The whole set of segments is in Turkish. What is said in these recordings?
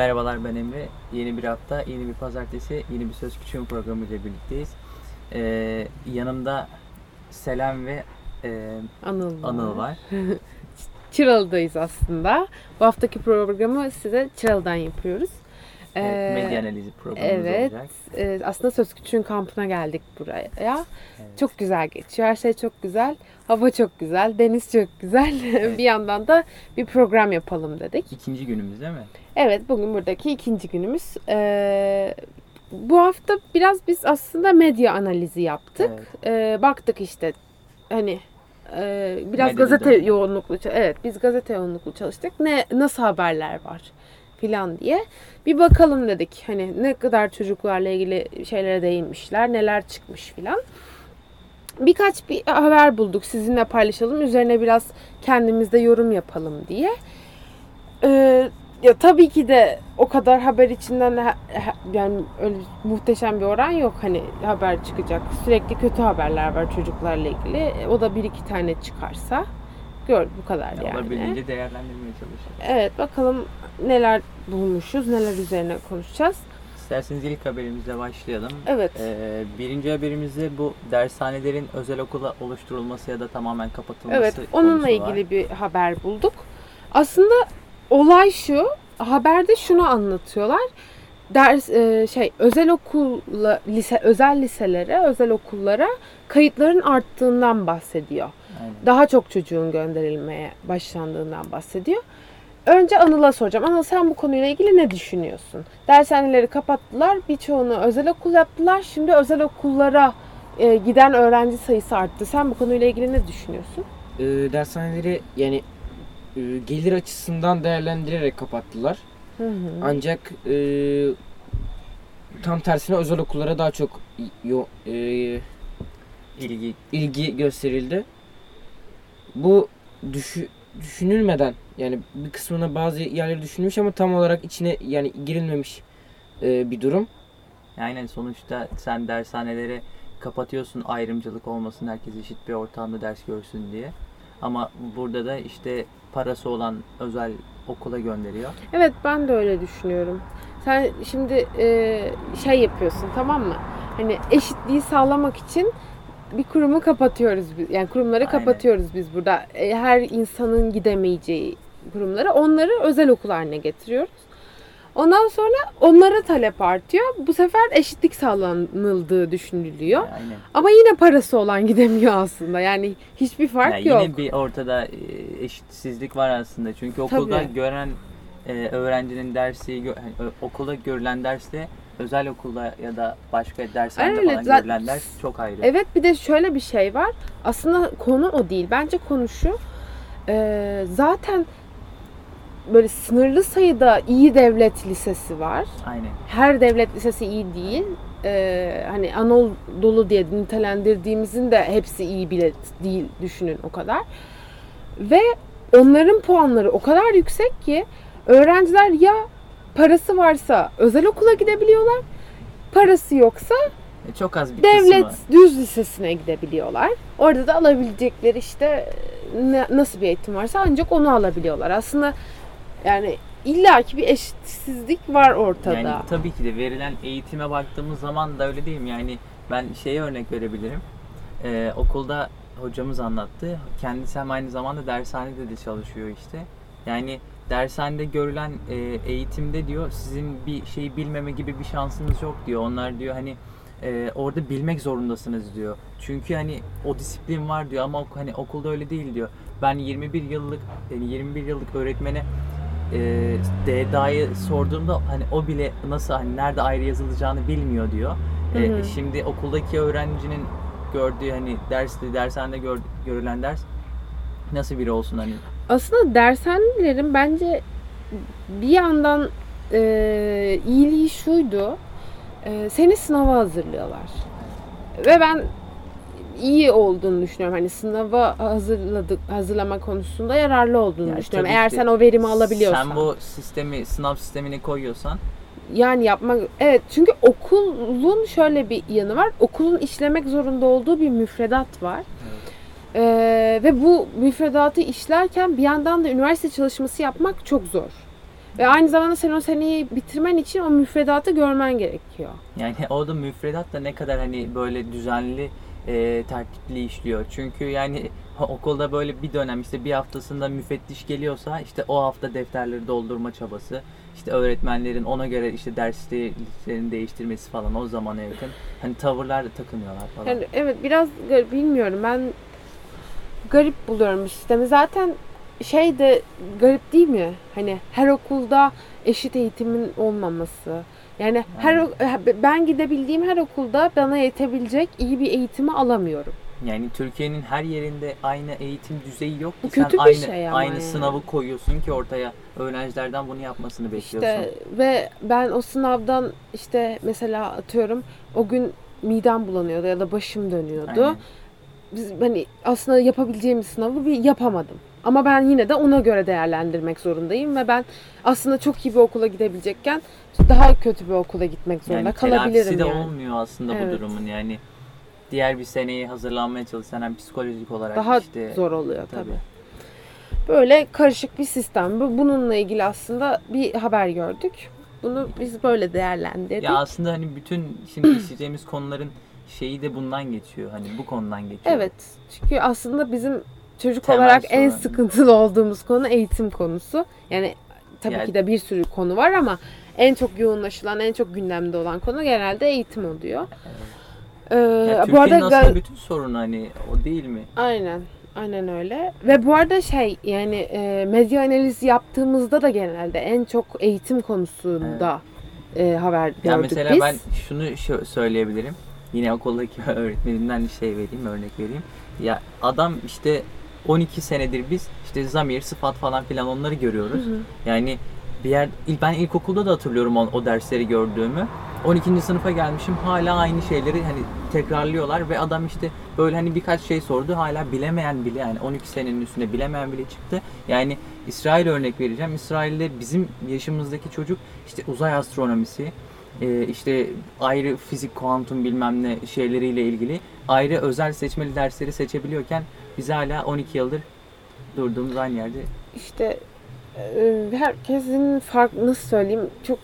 Merhabalar ben Emre. Yeni bir hafta, yeni bir pazartesi, yeni bir Söz Küçüğün programı ile birlikteyiz. Ee, yanımda Selam ve e, Anıl var. Anıl var. Çıralı'dayız aslında. Bu haftaki programı size Çıralı'dan yapıyoruz. Evet, Ee, medya analizi programımız Evet. olacak. e, aslında Söz Küçüğün kampına geldik buraya. Evet. Çok güzel geçiyor. Her şey çok güzel. Hava çok güzel. Deniz çok güzel. Evet. bir yandan da bir program yapalım dedik. İkinci günümüz değil mi? Evet bugün buradaki ikinci günümüz. Ee, bu hafta biraz biz aslında medya analizi yaptık. Evet. Ee, baktık işte hani e, biraz Medyada gazete yoğunluklu evet biz gazete yoğunluklu çalıştık. Ne nasıl haberler var filan diye bir bakalım dedik. Hani ne kadar çocuklarla ilgili şeylere değinmişler, neler çıkmış filan. Birkaç bir haber bulduk sizinle paylaşalım. Üzerine biraz kendimizde yorum yapalım diye. Ee, ya tabii ki de o kadar haber içinden yani öyle muhteşem bir oran yok hani haber çıkacak. Sürekli kötü haberler var çocuklarla ilgili. O da bir iki tane çıkarsa gör bu kadar Yani. yani. Olabildiğince değerlendirmeye çalışıyoruz. Evet bakalım neler bulmuşuz, neler üzerine konuşacağız. İsterseniz ilk haberimizle başlayalım. Evet. Ee, birinci haberimizde bu dershanelerin özel okula oluşturulması ya da tamamen kapatılması Evet, onunla konusu var. ilgili bir haber bulduk. Aslında olay şu, haberde şunu anlatıyorlar. Ders e, şey özel okulla lise özel liselere, özel okullara kayıtların arttığından bahsediyor. Aynen. Daha çok çocuğun gönderilmeye başlandığından bahsediyor. Önce Anıl'a soracağım. Anıl sen bu konuyla ilgili ne düşünüyorsun? Dershaneleri kapattılar, birçoğunu özel okul yaptılar. Şimdi özel okullara e, giden öğrenci sayısı arttı. Sen bu konuyla ilgili ne düşünüyorsun? e, dershaneleri yani e, gelir açısından değerlendirerek kapattılar. Hı hı. Ancak e, tam tersine özel okullara daha çok yo, e, İlgi ilgi gösterildi. Bu düşü, düşünülmeden yani bir kısmına bazı yerleri düşünülmüş ama tam olarak içine yani girilmemiş e, bir durum. Aynen sonuçta sen dershaneleri kapatıyorsun ayrımcılık olmasın herkes eşit bir ortamda ders görsün diye. Ama burada da işte parası olan özel okula gönderiyor. Evet ben de öyle düşünüyorum. Sen şimdi e, şey yapıyorsun tamam mı? Hani eşitliği sağlamak için bir kurumu kapatıyoruz biz. Yani kurumları Aynen. kapatıyoruz biz burada. E, her insanın gidemeyeceği kurumları onları özel okul haline getiriyoruz. Ondan sonra onlara talep artıyor. Bu sefer eşitlik sağlanıldığı düşünülüyor. Aynen. Ama yine parası olan gidemiyor aslında. Yani hiçbir fark Yani yok. yine bir ortada e, eşitsizlik var aslında. Çünkü okulda Tabii. gören e, öğrencinin dersi hani, okulda görülen dersle özel okulda ya da başka dershanede Öyle, falan zaten- görülen ders çok ayrı. Evet bir de şöyle bir şey var. Aslında konu o değil. Bence konu şu. Ee, zaten böyle sınırlı sayıda iyi devlet lisesi var. Aynen. Her devlet lisesi iyi değil. Ee, hani Anadolu diye nitelendirdiğimizin de hepsi iyi bile değil düşünün o kadar. Ve onların puanları o kadar yüksek ki öğrenciler ya parası varsa özel okula gidebiliyorlar. Parası yoksa E, çok az bir devlet kısmı. düz lisesine gidebiliyorlar. Orada da alabilecekleri işte ne- nasıl bir eğitim varsa ancak onu alabiliyorlar. Aslında yani illaki bir eşitsizlik var ortada. Yani tabii ki de verilen eğitime baktığımız zaman da öyle değil mi? Yani ben şeye örnek verebilirim. Ee, okulda hocamız anlattı. Kendisi hem aynı zamanda dershanede de çalışıyor işte. Yani dershanede görülen e, eğitimde diyor sizin bir şeyi bilmeme gibi bir şansınız yok diyor. Onlar diyor hani e, orada bilmek zorundasınız diyor. Çünkü hani o disiplin var diyor ama hani okulda öyle değil diyor. Ben 21 yıllık yani 21 yıllık öğretmene e, DDA'yı sorduğumda hani o bile nasıl hani nerede ayrı yazılacağını bilmiyor diyor. E, Hı hı. şimdi okuldaki öğrencinin gördüğü hani derste dershanede gör, görülen ders nasıl biri olsun hani Aslında dershanelerin bence bir yandan e, iyiliği şuydu. E, seni sınava hazırlıyorlar. Ve ben iyi olduğunu düşünüyorum. Hani sınava hazırladık hazırlama konusunda yararlı olduğunu Yani düşünüyorum. Eğer sen o verimi alabiliyorsan. Sen bu sistemi, sınav sistemini koyuyorsan Yani yapmak evet çünkü okulun şöyle bir yanı var. Okulun işlemek zorunda olduğu bir müfredat var. Ee, ve bu müfredatı işlerken bir yandan da üniversite çalışması yapmak çok zor. Ve aynı zamanda sen o seneyi bitirmen için o müfredatı görmen gerekiyor. Yani orada müfredat da ne kadar hani böyle düzenli e, tertipli işliyor. Çünkü yani okulda böyle bir dönem işte bir haftasında müfettiş geliyorsa işte o hafta defterleri doldurma çabası. işte öğretmenlerin ona göre işte derslerini değiştirmesi falan o zamana yakın. Hani tavırlar da takınıyorlar falan. Yani evet biraz bilmiyorum ben garip buluyorum bu sistemi. Zaten şey de garip değil mi? Hani her okulda eşit eğitimin olmaması. Yani her ben gidebildiğim her okulda bana yetebilecek iyi bir eğitimi alamıyorum. Yani Türkiye'nin her yerinde aynı eğitim düzeyi yok ki Bu sen kötü bir aynı şey ama aynı yani. sınavı koyuyorsun ki ortaya öğrencilerden bunu yapmasını bekliyorsun. İşte ve ben o sınavdan işte mesela atıyorum o gün midem bulanıyordu ya da başım dönüyordu. Aynen. Biz hani aslında yapabileceğim sınavı bir yapamadım. Ama ben yine de ona göre değerlendirmek zorundayım ve ben aslında çok iyi bir okula gidebilecekken daha kötü bir okula gitmek zorunda yani kalabilirim de yani. olmuyor aslında Evet. bu durumun yani. Diğer bir seneye hazırlanmaya çalışan hem psikolojik olarak Daha işte zor oluyor tabii. tabii. Böyle karışık bir sistem. Bu- Bununla ilgili aslında bir haber gördük. Bunu biz böyle değerlendirdik. Ya aslında hani bütün şimdi işleyeceğimiz konuların şeyi de bundan geçiyor. Hani bu konudan geçiyor. Evet. Çünkü aslında bizim çocuk Temel olarak en sorun. sıkıntılı olduğumuz konu eğitim konusu. Yani tabii Yani- ki de bir sürü konu var ama en çok yoğunlaşılan, en çok gündemde olan konu genelde eğitim oluyor. Ee, Ya bu arada aslında bütün sorunu hani o değil mi? aynen aynen öyle. Ve bu arada şey yani e, medya analizi yaptığımızda da genelde en çok eğitim konusunda e, haber gördük Ya mesela biz. ben şunu söyleyebilirim. Yine okuldaki öğretmenimden bir şey vereyim, örnek vereyim. Ya adam işte 12 senedir biz işte zamir, sıfat falan filan onları görüyoruz. Yani bir yer ben ilkokulda da hatırlıyorum o, o dersleri gördüğümü. 12. sınıfa gelmişim hala aynı şeyleri hani tekrarlıyorlar ve adam işte böyle hani birkaç şey sordu hala bilemeyen bile yani 12 senenin üstünde bilemeyen bile çıktı. Yani İsrail örnek vereceğim. İsrail'de bizim yaşımızdaki çocuk işte uzay astronomisi, e, işte ayrı fizik, kuantum bilmem ne şeyleriyle ilgili ayrı özel seçmeli dersleri seçebiliyorken biz hala 12 yıldır durduğumuz aynı yerde İşte e, herkesin farklı nasıl söyleyeyim çok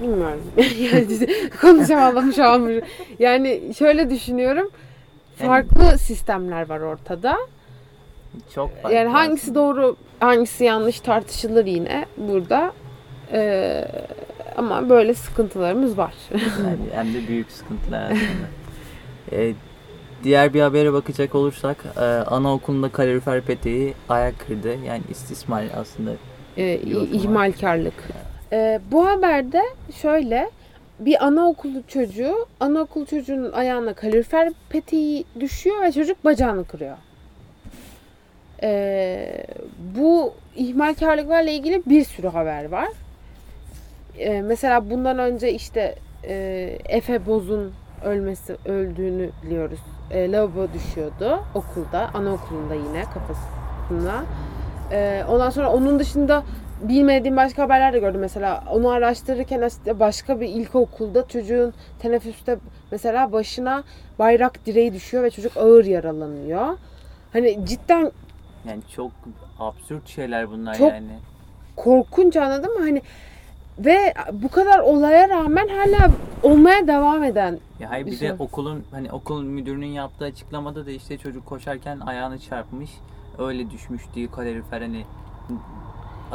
bilmiyorum. yani konuşamadım şu an. Yani şöyle düşünüyorum. Farklı sistemler var ortada. çok farklı Yani hangisi aslında. doğru, hangisi yanlış tartışılır yine burada. E, ama böyle sıkıntılarımız var. Yani hem de büyük sıkıntılar aslında. Ee, diğer bir habere bakacak olursak e, anaokulunda kalorifer peteği ayak kırdı. Yani istismar aslında. e, ihmalkarlık. E, bu haberde şöyle bir anaokulu çocuğu, anaokulu çocuğunun ayağına kalorifer peteği düşüyor ve çocuk bacağını kırıyor. E, bu ihmalkarlıklarla ilgili bir sürü haber var. E, mesela bundan önce işte e, Efe Boz'un ölmesi, öldüğünü biliyoruz. E, lavabo düşüyordu okulda, anaokulunda yine kafasına. Ee, ondan sonra onun dışında bilmediğim başka haberler de gördüm. Mesela onu araştırırken işte başka bir ilkokulda çocuğun teneffüste mesela başına bayrak direği düşüyor ve çocuk ağır yaralanıyor. Hani cidden Yani çok absürt şeyler bunlar Çok- yani. korkunç anladın mı? Hani ve bu kadar olaya rağmen hala olmaya devam eden Ya hayır bir Düşün. de okulun hani okul müdürünün yaptığı açıklamada da işte çocuk koşarken ayağını çarpmış. Öyle düşmüş diye kalorifer hani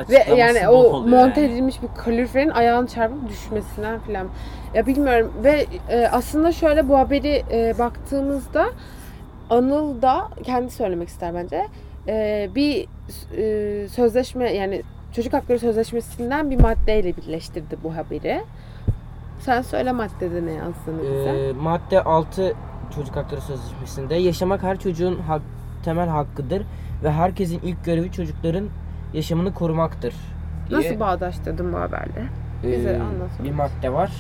Ve yani o monte yani. edilmiş bir kaloriferin ayağını çarpıp düşmesinden filan. Ya bilmiyorum ve e, aslında şöyle bu haberi e, baktığımızda Anıl da kendi söylemek ister bence. E, bir e, sözleşme yani çocuk hakları sözleşmesinden bir maddeyle birleştirdi bu haberi. Sen söyle maddede ne yazdığını bize. Ee, madde 6 Çocuk Hakları Sözleşmesi'nde yaşamak her çocuğun hak, temel hakkıdır ve herkesin ilk görevi çocukların yaşamını korumaktır. diye. Nasıl bağdaştırdın bu haberle? Bize e, anlat. bir madde var.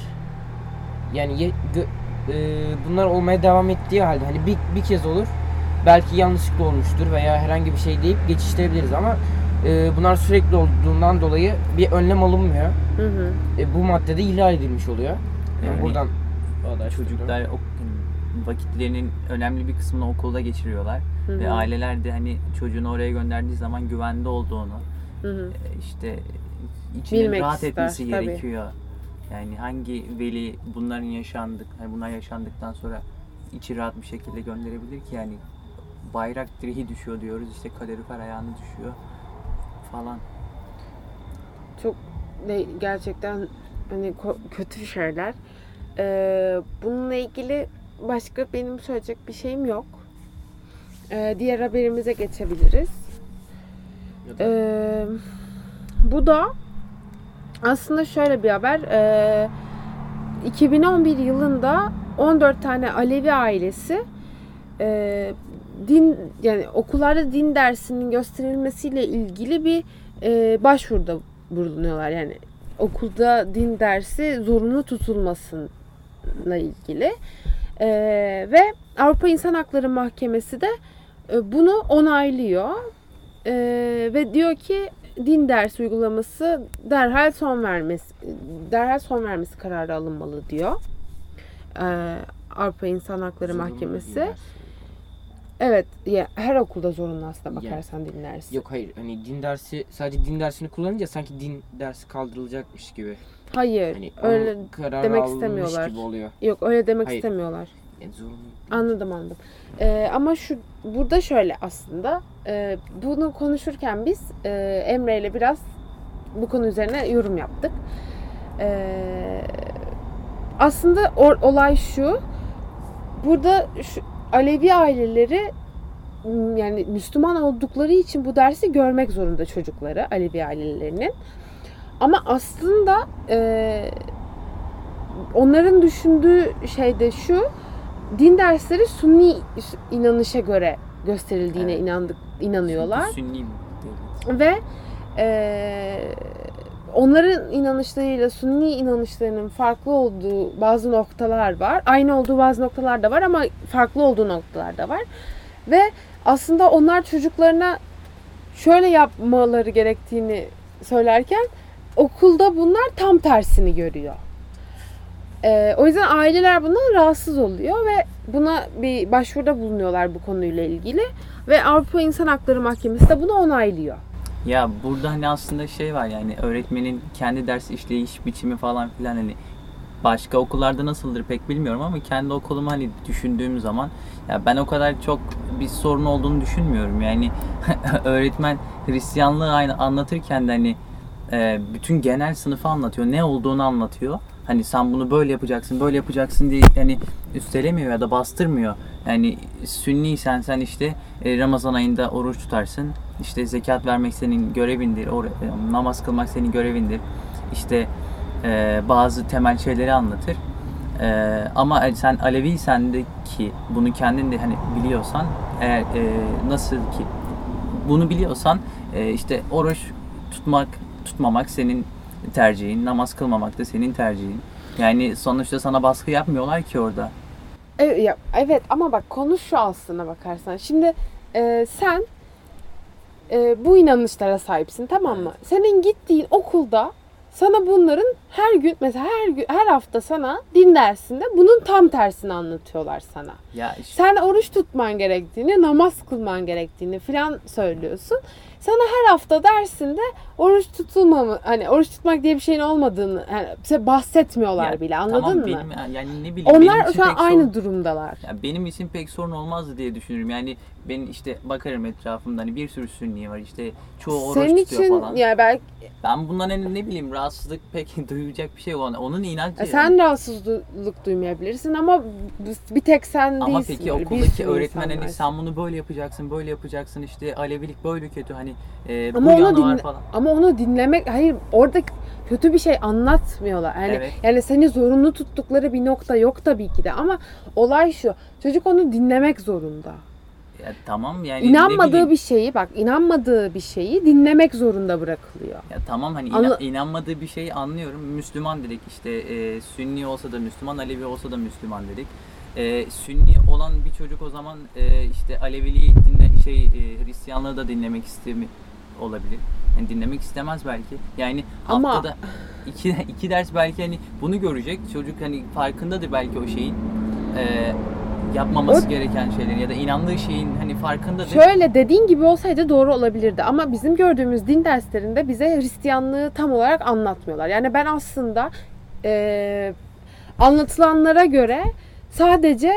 Yani ye- gö- e, bunlar olmaya devam ettiği halde hani bir, bir kez olur. Belki yanlışlıkla olmuştur veya herhangi bir şey deyip geçiştirebiliriz ama e, bunlar sürekli olduğundan dolayı bir önlem alınmıyor. Hı hı. E, bu maddede ihlal edilmiş oluyor. Yani, Yani buradan Çocuklar ok- vakitlerinin önemli bir kısmını okulda geçiriyorlar. Hı Ve hı. aileler de hani çocuğunu oraya gönderdiği zaman güvende olduğunu, Hı hı. e, işte içinin Bilmek rahat ister, etmesi tabii. gerekiyor. Yani hangi veli bunların yaşandık, hani bunlar yaşandıktan sonra içi rahat bir şekilde gönderebilir ki yani bayrak direği düşüyor diyoruz işte kalorifer ayağını düşüyor falan. çok de, gerçekten hani kötü şeyler. Ee, bununla ilgili başka benim söyleyecek bir şeyim yok. Ee, diğer haberimize geçebiliriz. Ee, bu da aslında şöyle bir haber. Ee, 2011 yılında 14 tane Alevi ailesi e, din yani okullarda din dersinin gösterilmesiyle ilgili bir e, başvuruda bulunuyorlar. Yani okulda din dersi zorunlu tutulmasıyla ilgili. E, ve Avrupa İnsan Hakları Mahkemesi de e, bunu onaylıyor. E, ve diyor ki din dersi uygulaması derhal son vermesi derhal son vermesi kararı alınmalı diyor. E, Avrupa İnsan Hakları Zorunlu Mahkemesi. din dersi. Evet, ya her okulda zorunlu aslında Yani. bakarsan din dersi. Yok hayır hani din dersi sadece din dersini kullanınca sanki din dersi kaldırılacakmış gibi. Hayır, Hani öyle demek istemiyorlar. gibi oluyor. yok öyle demek Hayır. istemiyorlar. Yani zorunlu. Anladım anladım. Ee, ama şu burada şöyle aslında e, bunu konuşurken biz e, Emre ile biraz bu konu üzerine yorum yaptık. Ee, aslında or- olay şu. Burada şu Alevi aileleri yani Müslüman oldukları için bu dersi görmek zorunda çocukları Alevi ailelerinin. Ama aslında e, onların düşündüğü şey de şu din dersleri Sunni inanışa göre gösterildiğine Evet. inandık inanıyorlar Sünni ve e, onların inanışlarıyla Sunni inanışlarının farklı olduğu bazı noktalar var. Aynı olduğu bazı noktalar da var ama farklı olduğu noktalar da var. Ve aslında onlar çocuklarına şöyle yapmaları gerektiğini söylerken okulda bunlar tam tersini görüyor. Ee, o yüzden aileler bundan rahatsız oluyor ve buna bir başvuruda bulunuyorlar bu konuyla ilgili ve Avrupa İnsan Hakları Mahkemesi de bunu onaylıyor. Ya burada hani aslında şey var yani öğretmenin kendi ders işleyiş biçimi falan filan hani başka okullarda nasıldır pek bilmiyorum ama kendi okulumu hani düşündüğüm zaman ya ben o kadar çok bir sorun olduğunu düşünmüyorum. Yani öğretmen Hristiyanlığı aynı anlatırken de hani e, bütün genel sınıfı anlatıyor. Ne olduğunu anlatıyor. Hani sen bunu böyle yapacaksın, böyle yapacaksın diye hani üstelemiyor ya da bastırmıyor. Yani sünniysen sen işte e, Ramazan ayında oruç tutarsın. İşte zekat vermek senin görevindir. or- e, namaz kılmak senin görevindir. İşte e, bazı temel şeyleri anlatır. E, ama sen Aleviysen de ki bunu kendin de hani biliyorsan eğer e, nasıl ki bunu biliyorsan e, işte oruç tutmak tutmamak senin tercihin, namaz kılmamak da senin tercihin. Yani sonuçta sana baskı yapmıyorlar ki orada. Evet, ya, evet ama bak konu şu aslına bakarsan. Şimdi e, sen e, bu inanışlara sahipsin tamam mı? Senin gittiğin okulda sana bunların her gün mesela her gün her hafta sana din dersinde bunun tam tersini anlatıyorlar sana. Ya işte, Sen oruç tutman gerektiğini, namaz kılman gerektiğini filan söylüyorsun. Sana her hafta dersinde oruç tutulmamı hani oruç tutmak diye bir şeyin olmadığını yani bize bahsetmiyorlar Ya, bile anladın tamam, mı? Benim, yani ne bileyim. Onlar şu an aynı sorun- durumdalar. Ya benim için pek sorun olmazdı diye düşünüyorum. Yani ben işte bakarım etrafımda hani bir sürü sünni var işte çoğu oruç Senin tutuyor için falan. yani belki Ben bundan ne, ne bileyim rahatsızlık pek duyacak bir şey olan onun inancı. E, sen rahatsızlık duymayabilirsin ama bir tek sen değilsin. Ama peki okuldaki öğretmen hani sen bunu böyle yapacaksın, böyle yapacaksın işte Alevilik böyle kötü hani e, Ama bu onu dinle- falan. Ama onu dinlemek hayır orada kötü bir şey anlatmıyorlar. Yani Evet. yani seni zorunlu tuttukları bir nokta yok tabii ki de ama olay şu. Çocuk onu dinlemek zorunda. Ya tamam yani İnanmadığı bir şeyi bak inanmadığı bir şeyi dinlemek zorunda bırakılıyor. Ya tamam hani Anla- inanmadığı bir şeyi anlıyorum. Müslüman dedik işte e, Sünni olsa da Müslüman, Alevi olsa da Müslüman dedik. E, Sünni olan bir çocuk o zaman e, işte Aleviliği dinle şey e, Hristiyanlığı da dinlemek istemi olabilir. Yani dinlemek istemez belki. Yani Ama- haftada iki, iki ders belki hani bunu görecek. Çocuk hani farkındadır belki o şeyin. E, yapmaması O- gereken şeylerin ya da inandığı şeyin hani farkındadır. Şöyle dediğin gibi olsaydı doğru olabilirdi ama bizim gördüğümüz din derslerinde bize Hristiyanlığı tam olarak anlatmıyorlar. Yani ben aslında e, anlatılanlara göre sadece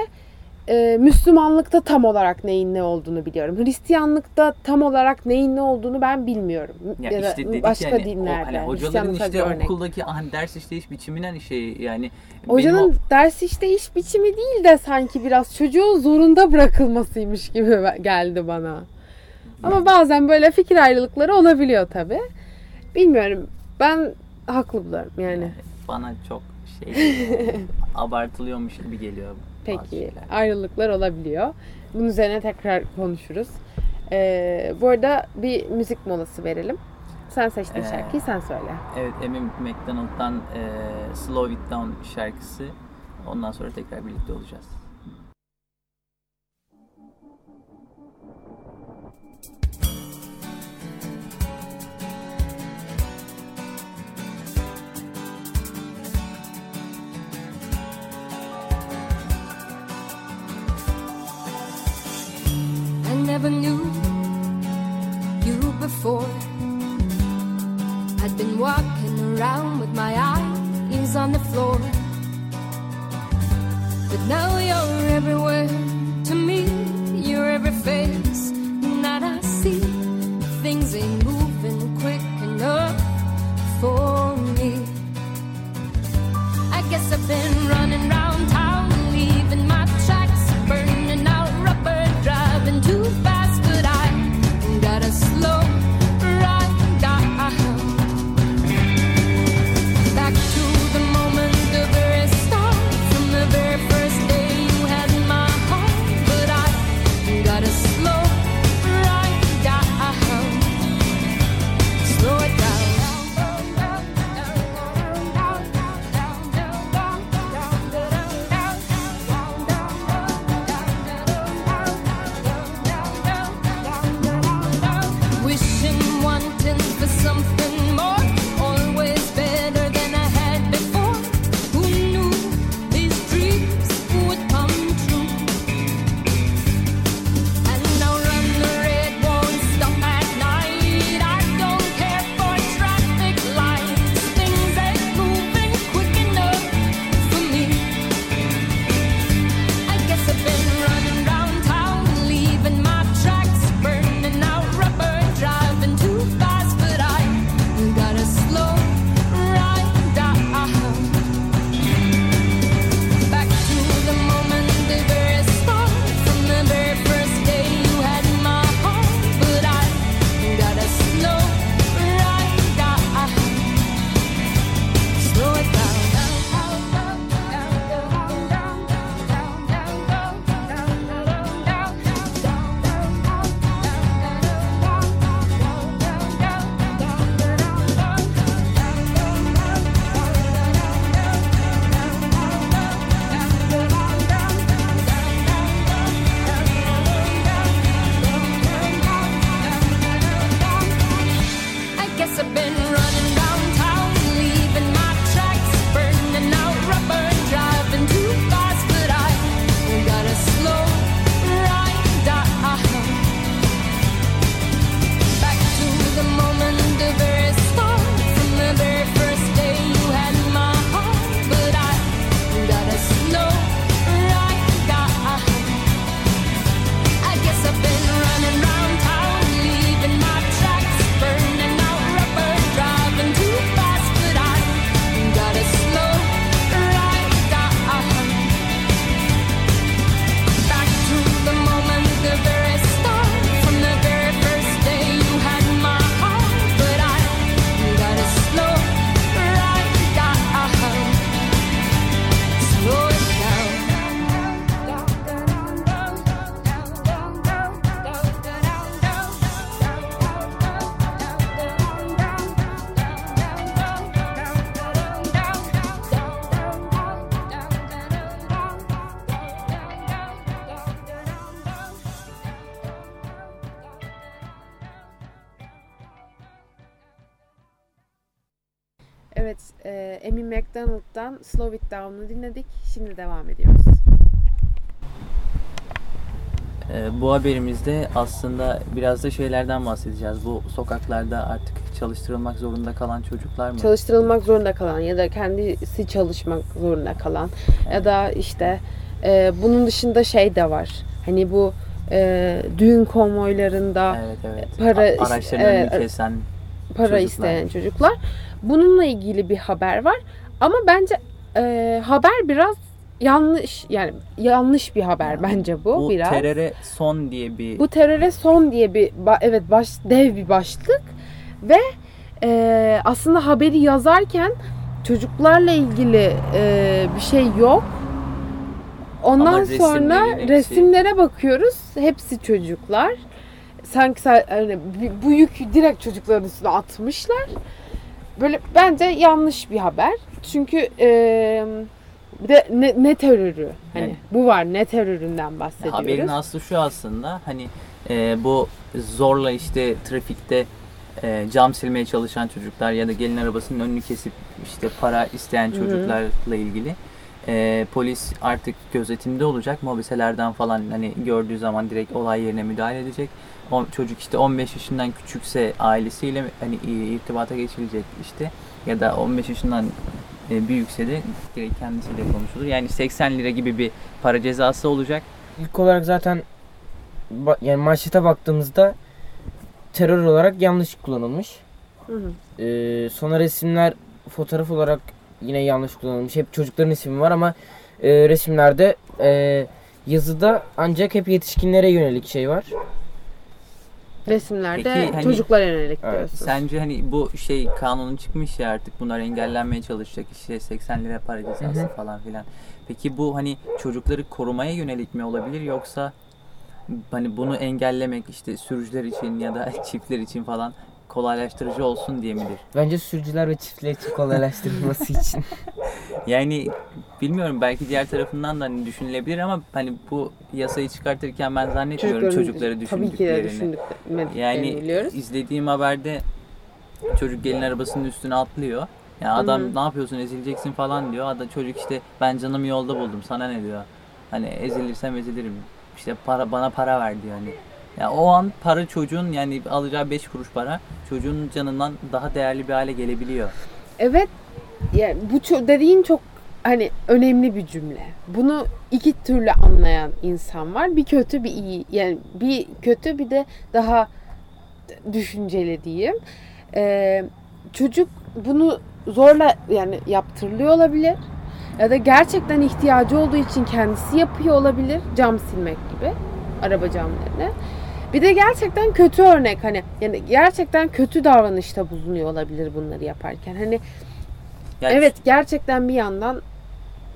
e, Müslümanlıkta tam olarak neyin ne olduğunu biliyorum. Hristiyanlıkta tam olarak neyin ne olduğunu ben bilmiyorum. Ya Ya, da işte dedik başka yani, o- dinlerde. hani hocaların işte örnek. okuldaki hani ders işleyiş biçiminden şey yani Hocanın benim ders işte iş biçimi değil de sanki biraz çocuğun zorunda bırakılmasıymış gibi geldi bana. Ama bazen böyle fikir ayrılıkları olabiliyor tabi. Bilmiyorum. Ben haklı buluyorum o, yani. bana çok şey abartılıyormuş gibi geliyor. Peki ayrılıklar olabiliyor. Bunun üzerine tekrar konuşuruz. Ee, bu arada bir müzik molası verelim. Sen seçtiğin Ee, şarkıyı sen söyle. Evet Emin McDonald'dan e, Slow It Down şarkısı. Ondan sonra tekrar birlikte olacağız. Never knew you before. I'd been walking around with my eyes on the floor. But now you're everywhere McDonald'dan Slow It Down'u dinledik. Şimdi devam ediyoruz. Ee, bu haberimizde aslında biraz da şeylerden bahsedeceğiz. Bu sokaklarda artık çalıştırılmak zorunda kalan çocuklar mı? Çalıştırılmak zorunda kalan ya da kendisi çalışmak zorunda kalan ya da işte e, bunun dışında şey de var. Hani bu e, düğün konvoylarında evet evet. para- A- araçların evet, önünü kesen para çocuklar. isteyen çocuklar. Bununla ilgili bir haber var. Ama bence e, haber biraz yanlış yani yanlış bir haber Yani bence bu, bu biraz. teröre son diye bir Bu teröre son diye bir evet baş dev bir başlık ve e, aslında haberi yazarken çocuklarla ilgili e, bir şey yok. Ondan Ama sonra hepsi- resimlere bakıyoruz. Hepsi çocuklar. Sanki sa- hani bu yükü direkt çocukların üstüne atmışlar. Böyle bence yanlış bir haber. Çünkü e, bir de ne, ne terörü? Hani Yani- bu var ne teröründen bahsediyoruz. Haberin aslı şu aslında hani e, bu zorla işte trafikte e, cam silmeye çalışan çocuklar ya da gelin arabasının önünü kesip işte para isteyen çocuklarla ilgili e, polis artık gözetimde olacak. Mobiselerden falan hani gördüğü zaman direkt olay yerine müdahale edecek. O çocuk işte 15 yaşından küçükse ailesiyle hani irtibata geçilecek işte ya da 15 yaşından e, büyükse de direkt kendisiyle konuşulur. Yani 80 lira gibi bir para cezası olacak. İlk olarak zaten yani manşete baktığımızda terör olarak yanlış kullanılmış. Hı hı. Ee, sonra resimler fotoğraf olarak yine yanlış kullanılmış. Hep çocukların ismi var ama e, resimlerde e, yazıda ancak hep yetişkinlere yönelik şey var. Resimlerde Peki, hani- çocuklara yönelik Evet, diyorsun. Sence hani bu şey kanunun çıkmış ya artık bunlar engellenmeye çalışacak işte 80 lira para cezası falan filan. Peki bu hani çocukları korumaya yönelik mi olabilir yoksa hani bunu engellemek işte sürücüler için ya da çiftler için falan kolaylaştırıcı olsun diye midir? Bence sürücüler ve çiftler için kolaylaştırılması için. Yani bilmiyorum belki diğer tarafından da hani düşünülebilir ama hani bu yasayı çıkartırken ben zannetmiyorum çocukları Tabii ki de düşündüklerini. düşündüklerini Yani biliyoruz. izlediğim haberde çocuk gelin arabasının üstüne atlıyor. Yani adam ne yapıyorsun ezileceksin falan diyor. Adam çocuk işte ben canımı yolda buldum sana ne diyor. Hani ezilirsem ezilirim. İşte para bana para ver diyor hani. Ya o an para çocuğun yani alacağı 5 kuruş para çocuğun canından daha değerli bir hale gelebiliyor. Evet. Yani bu dediğin çok hani önemli bir cümle. Bunu iki türlü anlayan insan var. Bir kötü bir iyi. Yani bir kötü bir de daha düşünceli diyeyim. Ee, çocuk bunu zorla yani yaptırılıyor olabilir. Ya da gerçekten ihtiyacı olduğu için kendisi yapıyor olabilir. Cam silmek gibi. Araba camlarını. Bir de gerçekten kötü örnek hani yani gerçekten kötü davranışta bulunuyor olabilir bunları yaparken. Hani Yani evet gerçekten bir yandan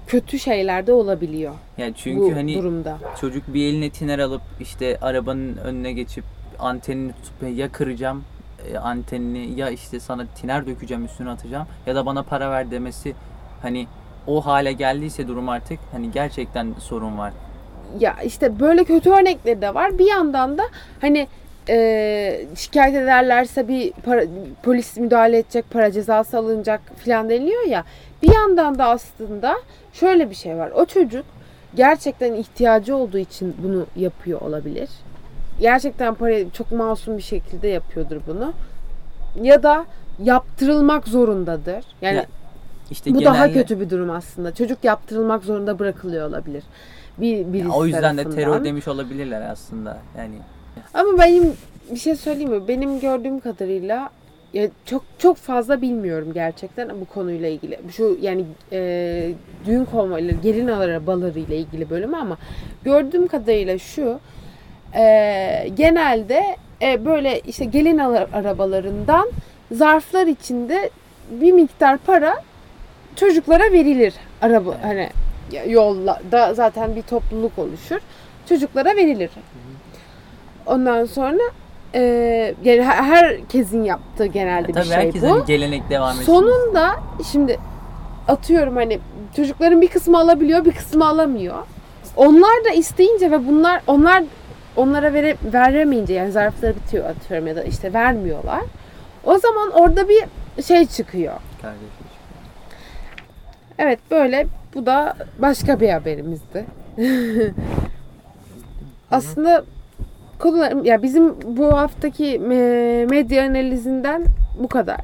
kötü şeyler de olabiliyor Yani çünkü bu hani durumda. çocuk bir eline tiner alıp işte arabanın önüne geçip antenini tutup ya kıracağım e, antenini ya işte sana tiner dökeceğim üstüne atacağım ya da bana para ver demesi hani o hale geldiyse durum artık hani gerçekten sorun var. Ya işte böyle kötü örnekleri de var. Bir yandan da hani e, şikayet ederlerse bir para, polis müdahale edecek, para cezası alınacak filan deniliyor ya. Bir yandan da aslında şöyle bir şey var. O çocuk gerçekten ihtiyacı olduğu için bunu yapıyor olabilir. Gerçekten para çok masum bir şekilde yapıyordur bunu. Ya da yaptırılmak zorundadır. Yani Ya, İşte bu genelde daha kötü bir durum aslında. Çocuk yaptırılmak zorunda bırakılıyor olabilir. Bir birisi Ya o yüzden de tarafından. terör demiş olabilirler aslında. Yani Ama benim bir şey söyleyeyim mi? Benim gördüğüm kadarıyla ya çok çok fazla bilmiyorum gerçekten bu konuyla ilgili. Şu yani e, düğün konvoyları, gelin arabaları ile ilgili bölümü ama gördüğüm kadarıyla şu e, genelde e, böyle işte gelin ara- arabalarından zarflar içinde bir miktar para çocuklara verilir. Araba hani yolda zaten bir topluluk oluşur. Çocuklara verilir. Ondan sonra e, yani her- herkesin yaptığı genelde bir tabii şey herkes bu. gelenek devam etsin. Sonunda şimdi atıyorum hani çocukların bir kısmı alabiliyor, bir kısmı alamıyor. Onlar da isteyince ve bunlar onlar onlara vere, veremeyince yani zarfları bitiyor atıyorum ya da işte vermiyorlar. O zaman orada bir şey çıkıyor. kardeşleşiyor. Evet böyle bu da başka bir haberimizdi. Aslında konular ya bizim bu haftaki e, medya analizinden bu kadar.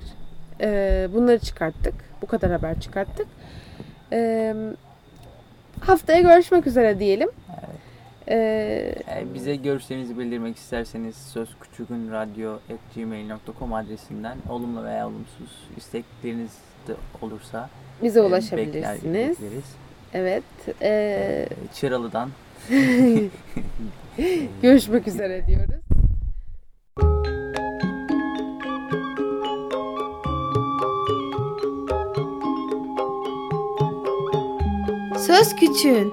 E, bunları çıkarttık. Bu kadar haber çıkarttık. E, haftaya görüşmek üzere diyelim. E, Ee, bize görüşlerinizi bildirmek isterseniz sözküçükünradyo.gmail.com adresinden olumlu veya olumsuz istekleriniz de olursa bize e, bekler, ulaşabilirsiniz. bekleriz. Evet. E, Ee, Çıralı'dan görüşmek üzere diyoruz. Söz Küçüğün